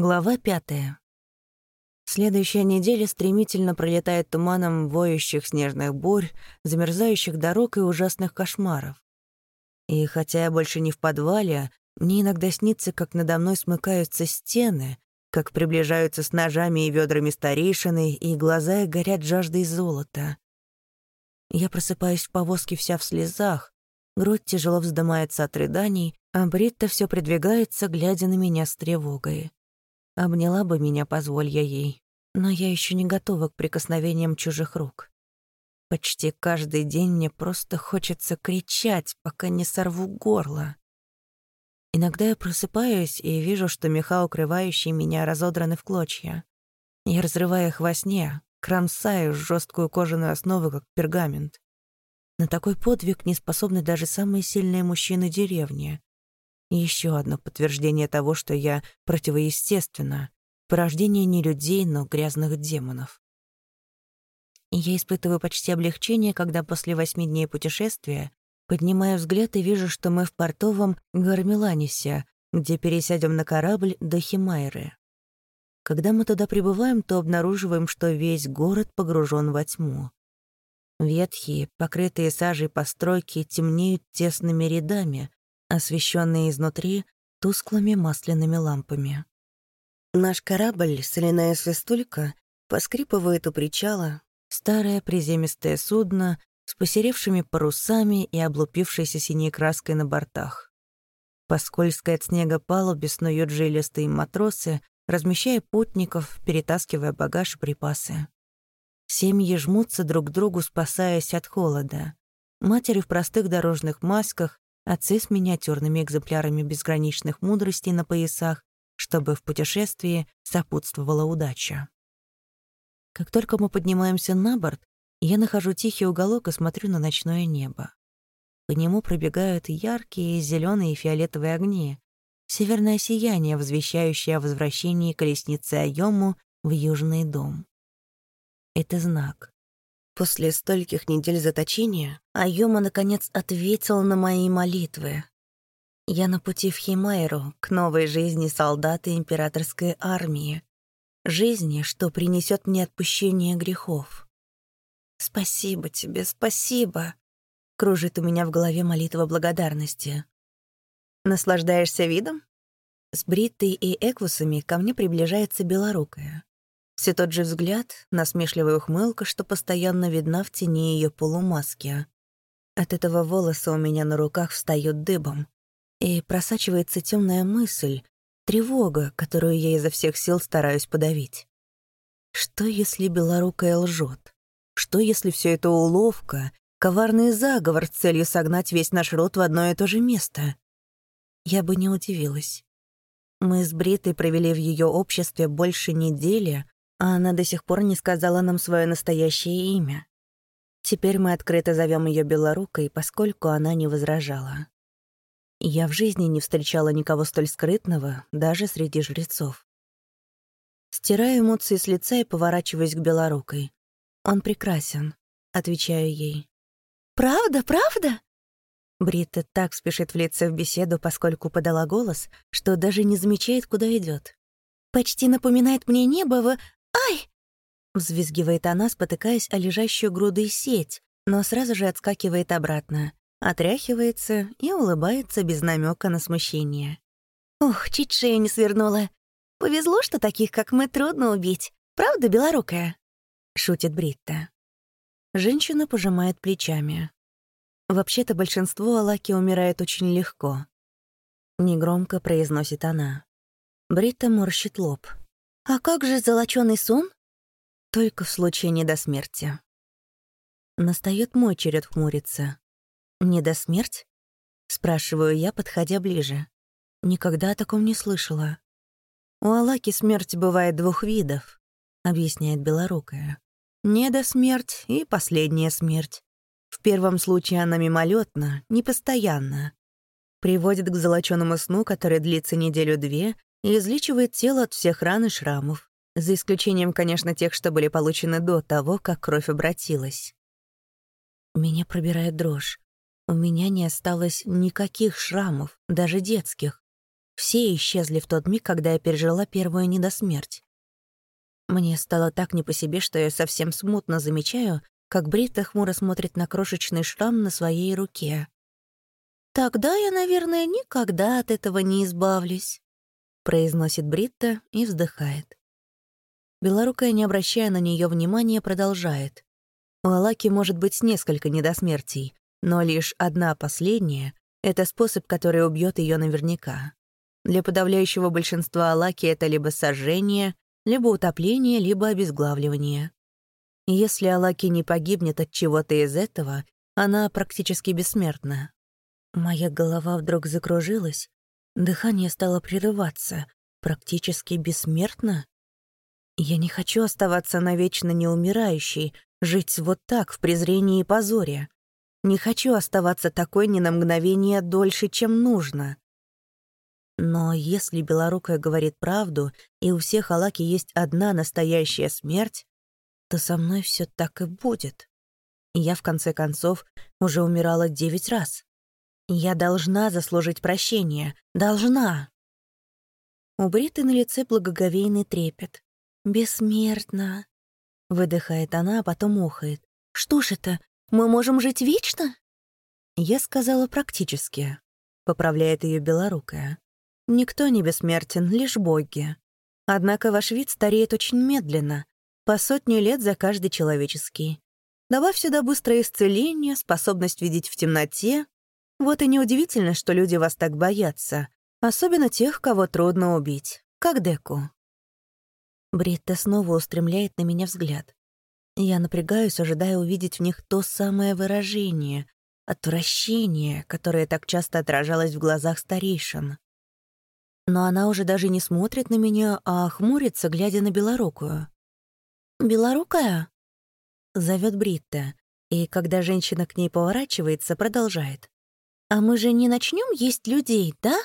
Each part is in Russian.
Глава пятая. Следующая неделя стремительно пролетает туманом воющих снежных бурь, замерзающих дорог и ужасных кошмаров. И хотя я больше не в подвале, мне иногда снится, как надо мной смыкаются стены, как приближаются с ножами и ведрами старейшины, и глаза горят жаждой золота. Я просыпаюсь в повозке вся в слезах, грудь тяжело вздымается от рыданий, а Бритта все придвигается, глядя на меня с тревогой. Обняла бы меня, позволь я ей, но я еще не готова к прикосновениям чужих рук. Почти каждый день мне просто хочется кричать, пока не сорву горло. Иногда я просыпаюсь и вижу, что меха, укрывающие меня, разодраны в клочья. Я разрываю их во сне, кромсаю жесткую кожаную основу, как пергамент. На такой подвиг не способны даже самые сильные мужчины деревни. Еще одно подтверждение того, что я противоестественна. Порождение не людей, но грязных демонов. Я испытываю почти облегчение, когда после восьми дней путешествия поднимаю взгляд и вижу, что мы в портовом Гармеланисе, где пересядем на корабль до Химайры. Когда мы туда прибываем, то обнаруживаем, что весь город погружен во тьму. Ветхие, покрытые сажей постройки темнеют тесными рядами, освещенные изнутри тусклыми масляными лампами. Наш корабль, соляная свистулька, поскрипывает у причала, старое приземистое судно с посеревшими парусами и облупившейся синей краской на бортах. По скользкой от снега палубе снуют жилистые матросы, размещая путников, перетаскивая багаж и припасы. Семьи жмутся друг к другу, спасаясь от холода. Матери в простых дорожных масках, отцы с миниатюрными экземплярами безграничных мудростей на поясах, чтобы в путешествии сопутствовала удача. Как только мы поднимаемся на борт, я нахожу тихий уголок и смотрю на ночное небо. По нему пробегают яркие зеленые и фиолетовые огни, северное сияние, возвещающее о возвращении колесницы Айому в Южный дом. Это знак. После стольких недель заточения Айома наконец ответил на мои молитвы. Я на пути в Химайру, к новой жизни солдата императорской армии. Жизни, что принесет мне отпущение грехов. «Спасибо тебе, спасибо!» — кружит у меня в голове молитва благодарности. «Наслаждаешься видом?» С Бриттой и Эквусами ко мне приближается белорукая. Все тот же взгляд, насмешливая ухмылка, что постоянно видна в тени ее полумаски. От этого волосы у меня на руках встают дыбом. И просачивается темная мысль, тревога, которую я изо всех сил стараюсь подавить. Что, если белорукая лжет? Что, если все это уловка, коварный заговор с целью согнать весь наш род в одно и то же место? Я бы не удивилась. Мы с Бритой провели в ее обществе больше недели, а она до сих пор не сказала нам свое настоящее имя. Теперь мы открыто зовем ее Белорукой, поскольку она не возражала. Я в жизни не встречала никого столь скрытного, даже среди жрецов. Стираю эмоции с лица и поворачиваюсь к Белорукой. «Он прекрасен», — отвечаю ей. «Правда, правда?» Бритта так спешит влиться в беседу, поскольку подала голос, что даже не замечает, куда идет. «Почти напоминает мне небо в... Взвизгивает она, спотыкаясь о лежащую грудой сеть, но сразу же отскакивает обратно, отряхивается и улыбается без намека на смущение. «Ух, чуть шею не свернула. Повезло, что таких, как мы, трудно убить. Правда, белорукая?» — шутит Бритта. Женщина пожимает плечами. Вообще-то большинство Алаки умирает очень легко. Негромко произносит она. Бритта морщит лоб. «А как же золочёный сон?» «Только в случае недосмерти». Настаёт мой черед хмуриться. «Недосмерть?» — спрашиваю я, подходя ближе. Никогда о таком не слышала. «У Алаки смерть бывает двух видов», — объясняет Белорукая. «Недосмерть и последняя смерть. В первом случае она мимолетна, непостоянна. Приводит к золочёному сну, который длится неделю-две и излечивает тело от всех ран и шрамов, за исключением, конечно, тех, что были получены до того, как кровь обратилась. Меня пробирает дрожь. У меня не осталось никаких шрамов, даже детских. Все исчезли в тот миг, когда я пережила первую недосмерть. Мне стало так не по себе, что я совсем смутно замечаю, как Бритта хмуро смотрит на крошечный шрам на своей руке. «Тогда я, наверное, никогда от этого не избавлюсь», — произносит Бритта и вздыхает. Белорукая, не обращая на нее внимания, продолжает. У Алаки может быть несколько недосмертий, но лишь одна последняя — это способ, который убьет ее наверняка. Для подавляющего большинства Алаки это либо сожжение, либо утопление, либо обезглавливание. Если Алаки не погибнет от чего-то из этого, она практически бессмертна. Моя голова вдруг закружилась, дыхание стало прерываться. Практически бессмертна? Я не хочу оставаться навечно неумирающей, жить вот так, в презрении и позоре. Не хочу оставаться такой ни на мгновение дольше, чем нужно. Но если Белорукая говорит правду, и у всех Алаки есть одна настоящая смерть, то со мной все так и будет. Я, в конце концов, уже умирала девять раз. Я должна заслужить прощение. Должна. У Бриты на лице благоговейный трепет. «Бессмертно», — выдыхает она, а потом ухает. «Что ж это, мы можем жить вечно?» Я сказала практически, — поправляет ее белорукая. «Никто не бессмертен, лишь боги. Однако ваш вид стареет очень медленно, по сотни лет за каждый человеческий. Добавь сюда быстрое исцеление, способность видеть в темноте. Вот и неудивительно, что люди вас так боятся, особенно тех, кого трудно убить, как Деку. Бритта снова устремляет на меня взгляд. Я напрягаюсь, ожидая увидеть в них то самое выражение — отвращение, которое так часто отражалось в глазах старейшин. Но она уже даже не смотрит на меня, а хмурится, глядя на белорукую. «Белорукая?» — зовет Бритта, и когда женщина к ней поворачивается, продолжает. «А мы же не начнем есть людей, да?»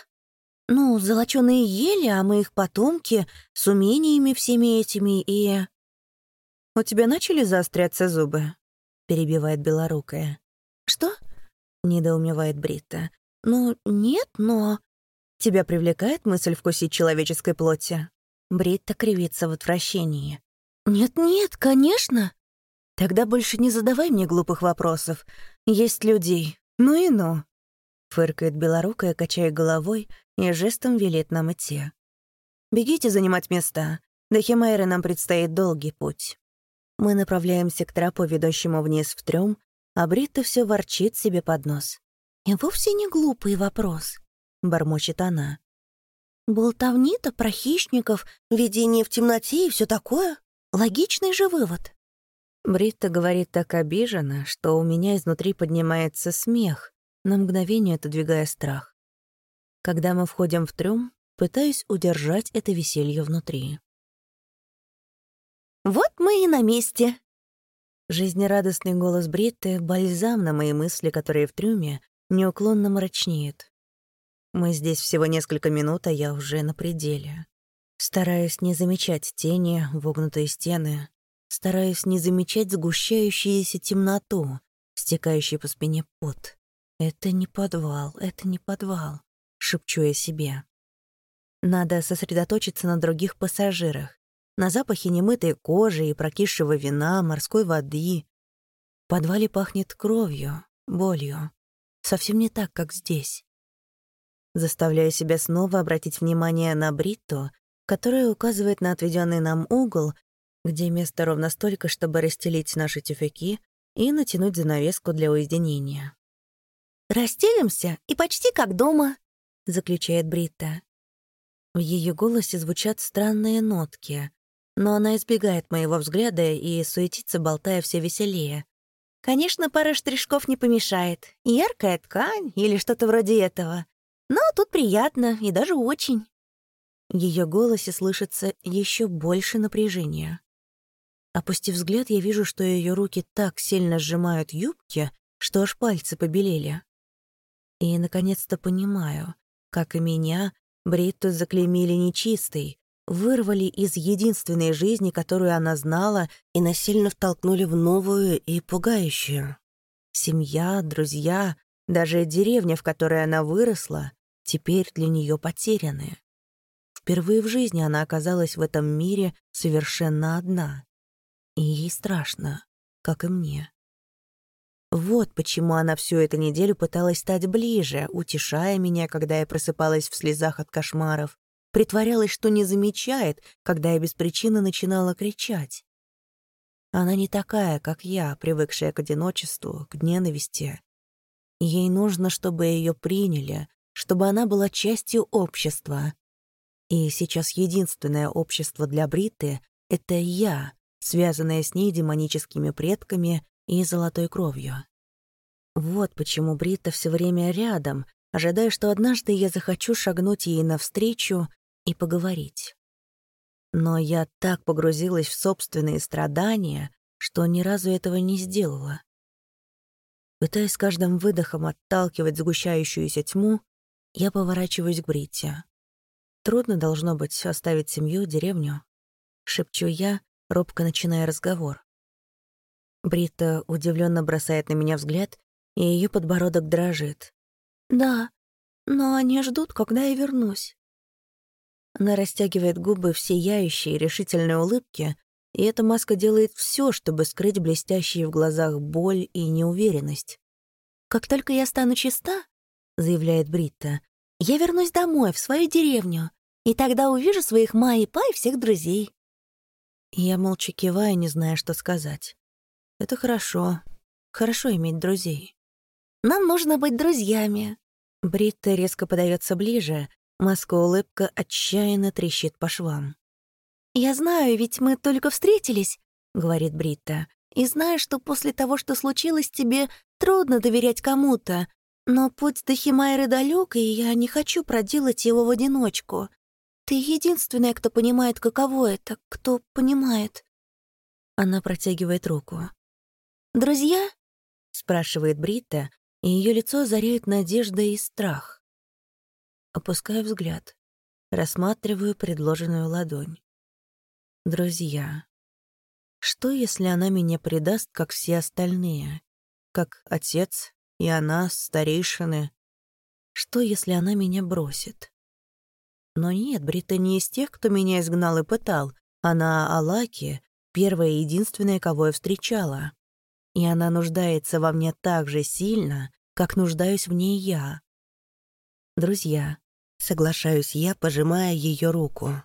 Ну, золочёные ели, а мы их потомки, с умениями всеми этими и... «У тебя начали заостряться зубы?» — перебивает белорукая. «Что?» — недоумевает Бритта. «Ну, нет, но...» «Тебя привлекает мысль вкусить человеческой плоти?» Бритта кривится в отвращении. «Нет-нет, конечно!» «Тогда больше не задавай мне глупых вопросов. Есть людей. Ну и ну!» Фыркает белорукая, качая головой, и жестом велит нам идти. «Бегите занимать места. До Химайры нам предстоит долгий путь». Мы направляемся к трапу, ведущему вниз в трём, а Бритта все ворчит себе под нос. «И вовсе не глупый вопрос», — бормочет она. «Болтовни-то про хищников, видение в темноте и все такое. Логичный же вывод». Бритта говорит так обиженно, что у меня изнутри поднимается смех, на мгновение отодвигая страх. Когда мы входим в трюм, пытаюсь удержать это веселье внутри. «Вот мы и на месте!» Жизнерадостный голос Бритты — бальзам на мои мысли, которые в трюме неуклонно мрачнеют. Мы здесь всего несколько минут, а я уже на пределе. Стараюсь не замечать тени, вогнутые стены, стараюсь не замечать сгущающуюся темноту, стекающий по спине пот. Это не подвал, это не подвал шепчу я себе. Надо сосредоточиться на других пассажирах, на запахе немытой кожи и прокисшего вина, морской воды. В подвале пахнет кровью, болью. Совсем не так, как здесь. Заставляю себя снова обратить внимание на Бритту, которая указывает на отведенный нам угол, где место ровно столько, чтобы расстелить наши тюфяки и натянуть занавеску для уединения. «Расстелимся, и почти как дома», — заключает Бритта. В ее голосе звучат странные нотки, но она избегает моего взгляда и суетится, болтая все веселее. Конечно, пара штришков не помешает. Яркая ткань или что-то вроде этого. Но тут приятно и даже очень. В ее голосе слышится еще больше напряжения. Опустив взгляд, я вижу, что ее руки так сильно сжимают юбки, что аж пальцы побелели. И, наконец-то, понимаю. Как и меня, Бритту заклеймили нечистой, вырвали из единственной жизни, которую она знала, и насильно втолкнули в новую и пугающую. Семья, друзья, даже деревня, в которой она выросла, теперь для нее потеряны. Впервые в жизни она оказалась в этом мире совершенно одна. И ей страшно, как и мне. Вот почему она всю эту неделю пыталась стать ближе, утешая меня, когда я просыпалась в слезах от кошмаров, притворялась, что не замечает, когда я без причины начинала кричать. Она не такая, как я, привыкшая к одиночеству, к ненависти. Ей нужно, чтобы ее приняли, чтобы она была частью общества. И сейчас единственное общество для Бриты — это я, связанная с ней демоническими предками и золотой кровью. Вот почему Брита все время рядом, ожидая, что однажды я захочу шагнуть ей навстречу и поговорить. Но я так погрузилась в собственные страдания, что ни разу этого не сделала. Пытаясь каждым выдохом отталкивать сгущающуюся тьму, я поворачиваюсь к Бритте. Трудно должно быть оставить семью, деревню. Шепчу я, робко начиная разговор. Брита удивленно бросает на меня взгляд, и ее подбородок дрожит. «Да, но они ждут, когда я вернусь». Она растягивает губы в сияющей решительной улыбке, и эта маска делает все, чтобы скрыть блестящие в глазах боль и неуверенность. «Как только я стану чиста», — заявляет Бритта, — «я вернусь домой, в свою деревню, и тогда увижу своих Ма и Па и всех друзей». Я молча киваю, не зная, что сказать. «Это хорошо. Хорошо иметь друзей». «Нам нужно быть друзьями». Бритта резко подается ближе, маска улыбка отчаянно трещит по швам. «Я знаю, ведь мы только встретились», — говорит Бритта, «и знаю, что после того, что случилось, тебе трудно доверять кому-то, но путь до Химайры далёк, и я не хочу проделать его в одиночку. Ты единственная, кто понимает, каково это, кто понимает». Она протягивает руку. «Друзья?» — спрашивает Бритта, и ее лицо озаряет надежда и страх. Опускаю взгляд, рассматриваю предложенную ладонь. Друзья. Что, если она меня предаст, как все остальные? Как отец и она, старейшины? Что, если она меня бросит? Но нет, Брита не из тех, кто меня изгнал и пытал. Она Алаки, первая и единственная, кого я встречала. И она нуждается во мне так же сильно, как нуждаюсь в ней я. Друзья, соглашаюсь я, пожимая ее руку.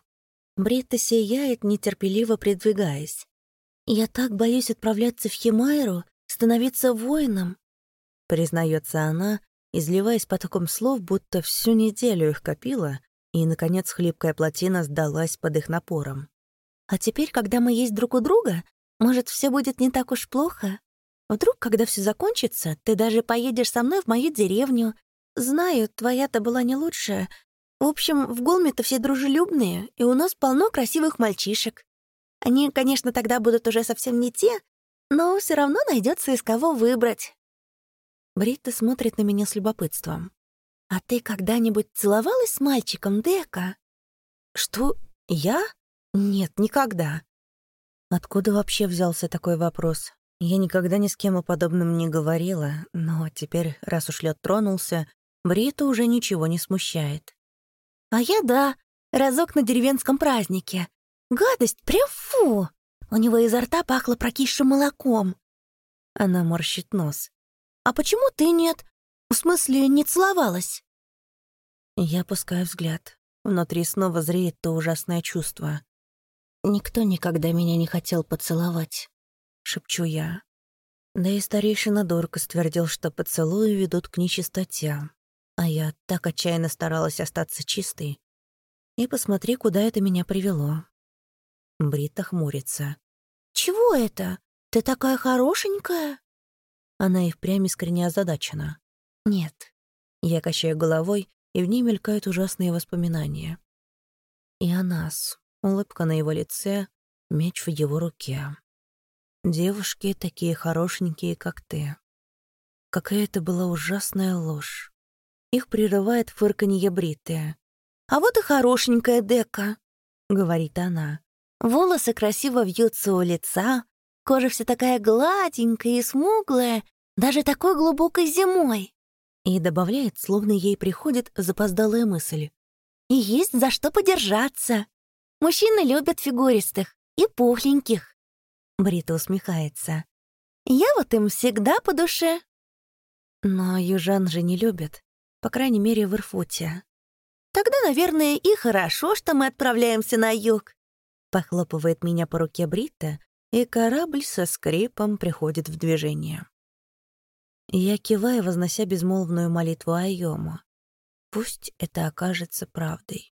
Бритта сияет, нетерпеливо придвигаясь. «Я так боюсь отправляться в Химайру, становиться воином», — признается она, изливаясь потоком слов, будто всю неделю их копила, и, наконец, хлипкая плотина сдалась под их напором. «А теперь, когда мы есть друг у друга, может, все будет не так уж плохо? Вдруг, когда все закончится, ты даже поедешь со мной в мою деревню. Знаю, твоя-то была не лучшая. В общем, в Голме-то все дружелюбные, и у нас полно красивых мальчишек. Они, конечно, тогда будут уже совсем не те, но все равно найдется из кого выбрать». Бритта смотрит на меня с любопытством. «А ты когда-нибудь целовалась с мальчиком, Дека?» «Что? Я? Нет, никогда». Откуда вообще взялся такой вопрос? Я никогда ни с кем о подобном не говорила, но теперь, раз уж лед тронулся, Брита уже ничего не смущает. «А я да, разок на деревенском празднике. Гадость, прям фу! У него изо рта пахло прокисшим молоком». Она морщит нос. «А почему ты нет? В смысле, не целовалась?» Я опускаю взгляд. Внутри снова зреет то ужасное чувство. «Никто никогда меня не хотел поцеловать», — шепчу я. Да и старейшина Дорка ствердил, что поцелуи ведут к нечистоте. А я так отчаянно старалась остаться чистой. И посмотри, куда это меня привело. Брита хмурится. «Чего это? Ты такая хорошенькая?» Она и впрямь искренне озадачена. «Нет». Я качаю головой, и в ней мелькают ужасные воспоминания. И о нас. Улыбка на его лице, меч в его руке. Девушки такие хорошенькие, как ты. Какая это была ужасная ложь. Их прерывает фырканье бритая. «А вот и хорошенькая Дека», — говорит она. «Волосы красиво вьются у лица, кожа вся такая гладенькая и смуглая, даже такой глубокой зимой. И добавляет, словно ей приходит запоздалая мысль. «И есть за что подержаться. Мужчины любят фигуристых и пухленьких». Брита усмехается. «Я вот им всегда по душе». Но южан же не любят, по крайней мере, в Ирфуте. «Тогда, наверное, и хорошо, что мы отправляемся на юг», похлопывает меня по руке Брита, и корабль со скрипом приходит в движение. Я киваю, вознося безмолвную молитву Айому. Пусть это окажется правдой.